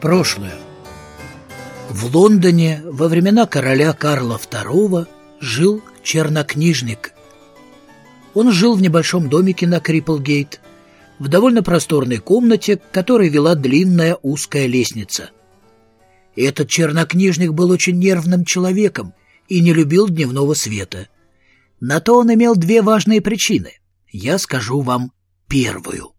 Прошлое. В Лондоне во времена короля Карла II жил чернокнижник. Он жил в небольшом домике на Крипплгейт, в довольно просторной комнате, к которой вела длинная узкая лестница. Этот чернокнижник был очень нервным человеком и не любил дневного света. На то он имел две важные причины. Я скажу вам первую.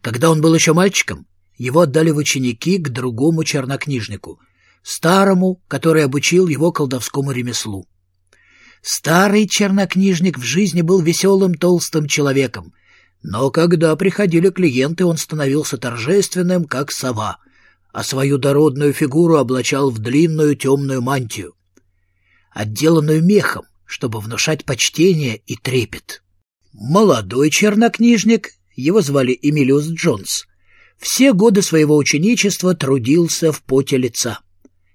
Когда он был еще мальчиком, его отдали в ученики к другому чернокнижнику, старому, который обучил его колдовскому ремеслу. Старый чернокнижник в жизни был веселым толстым человеком, но когда приходили клиенты, он становился торжественным, как сова, а свою дородную фигуру облачал в длинную темную мантию, отделанную мехом, чтобы внушать почтение и трепет. Молодой чернокнижник, его звали Эмилиус Джонс, все годы своего ученичества трудился в поте лица.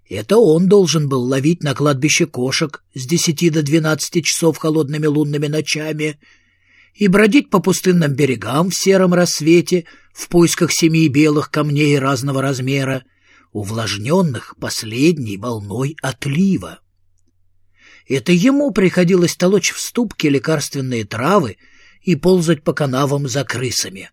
Это он должен был ловить на кладбище кошек с десяти до двенадцати часов холодными лунными ночами и бродить по пустынным берегам в сером рассвете в поисках семи белых камней разного размера, увлажненных последней волной отлива. Это ему приходилось толочь в ступке лекарственные травы и ползать по канавам за крысами.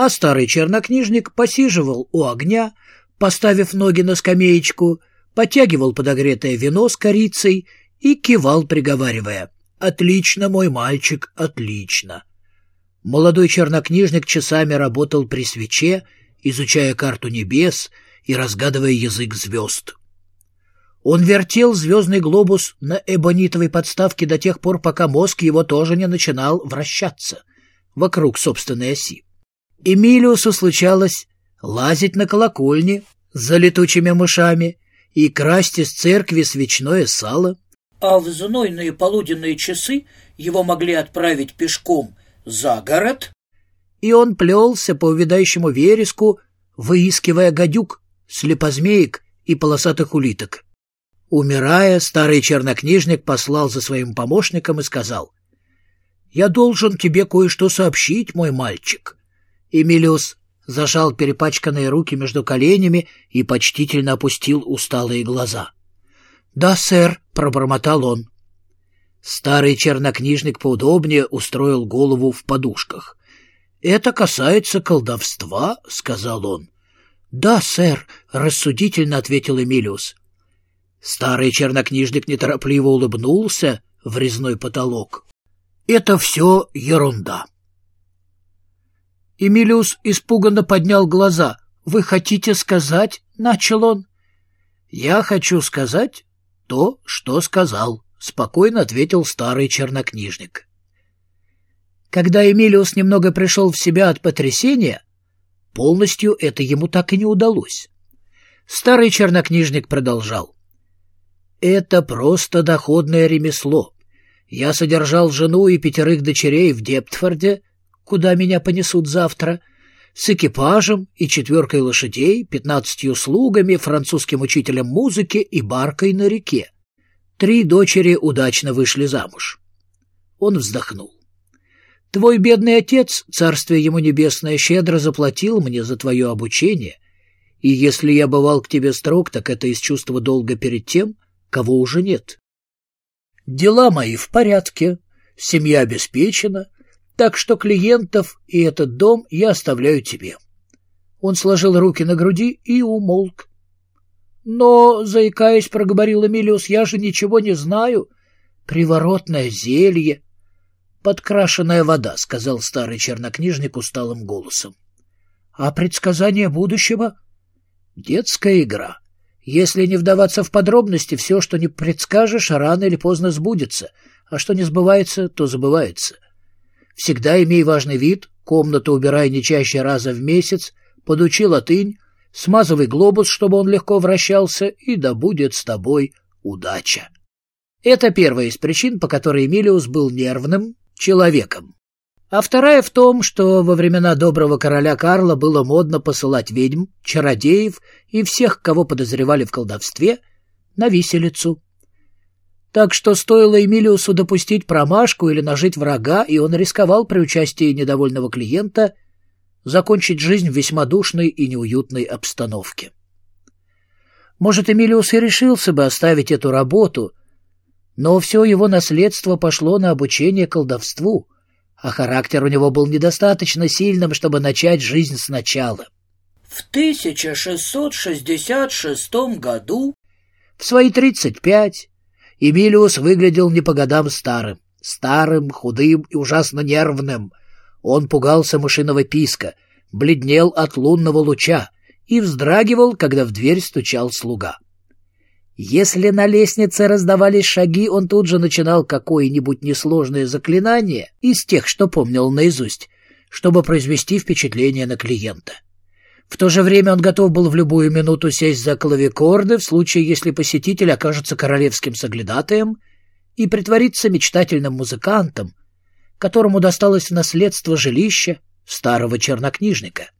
А старый чернокнижник посиживал у огня, поставив ноги на скамеечку, потягивал подогретое вино с корицей и кивал, приговаривая «Отлично, мой мальчик, отлично». Молодой чернокнижник часами работал при свече, изучая карту небес и разгадывая язык звезд. Он вертел звездный глобус на эбонитовой подставке до тех пор, пока мозг его тоже не начинал вращаться вокруг собственной оси. Эмилиусу случалось лазить на колокольне за летучими мышами и красть из церкви свечное сало. А в знойные полуденные часы его могли отправить пешком за город, и он плелся по увядающему вереску, выискивая гадюк, слепозмеек и полосатых улиток. Умирая, старый чернокнижник послал за своим помощником и сказал, «Я должен тебе кое-что сообщить, мой мальчик». Эмилиус зажал перепачканные руки между коленями и почтительно опустил усталые глаза. «Да, сэр», — пробормотал он. Старый чернокнижник поудобнее устроил голову в подушках. «Это касается колдовства», — сказал он. «Да, сэр», — рассудительно ответил Эмилиус. Старый чернокнижник неторопливо улыбнулся в резной потолок. «Это все ерунда». Эмилиус испуганно поднял глаза. «Вы хотите сказать?» — начал он. «Я хочу сказать то, что сказал», — спокойно ответил старый чернокнижник. Когда Эмилиус немного пришел в себя от потрясения, полностью это ему так и не удалось. Старый чернокнижник продолжал. Это просто доходное ремесло. Я содержал жену и пятерых дочерей в Дептфорде, куда меня понесут завтра, с экипажем и четверкой лошадей, пятнадцатью слугами, французским учителем музыки и баркой на реке. Три дочери удачно вышли замуж. Он вздохнул. Твой бедный отец, царствие ему небесное, щедро заплатил мне за твое обучение, и если я бывал к тебе строг, так это из чувства долга перед тем, кого уже нет. Дела мои в порядке, семья обеспечена, так что клиентов и этот дом я оставляю тебе. Он сложил руки на груди и умолк. Но, заикаясь, проговорил Эмилиус, я же ничего не знаю. Приворотное зелье. Подкрашенная вода, сказал старый чернокнижник усталым голосом. А предсказание будущего? Детская игра. Если не вдаваться в подробности, все, что не предскажешь, рано или поздно сбудется, а что не сбывается, то забывается. Всегда имей важный вид, комнату убирай не чаще раза в месяц, подучи латынь, смазывай глобус, чтобы он легко вращался, и да будет с тобой удача. Это первая из причин, по которой Эмилиус был нервным человеком а вторая в том, что во времена доброго короля Карла было модно посылать ведьм, чародеев и всех, кого подозревали в колдовстве, на виселицу. Так что стоило Эмилиусу допустить промашку или нажить врага, и он рисковал при участии недовольного клиента закончить жизнь в весьма душной и неуютной обстановке. Может, Эмилиус и решился бы оставить эту работу, но все его наследство пошло на обучение колдовству, а характер у него был недостаточно сильным, чтобы начать жизнь сначала. В 1666 году, в свои 35, Эмилиус выглядел не по годам старым. Старым, худым и ужасно нервным. Он пугался мышиного писка, бледнел от лунного луча и вздрагивал, когда в дверь стучал слуга. Если на лестнице раздавались шаги, он тут же начинал какое-нибудь несложное заклинание из тех, что помнил наизусть, чтобы произвести впечатление на клиента. В то же время он готов был в любую минуту сесть за клавикорды в случае, если посетитель окажется королевским соглядатаем и притвориться мечтательным музыкантом, которому досталось наследство жилище старого чернокнижника.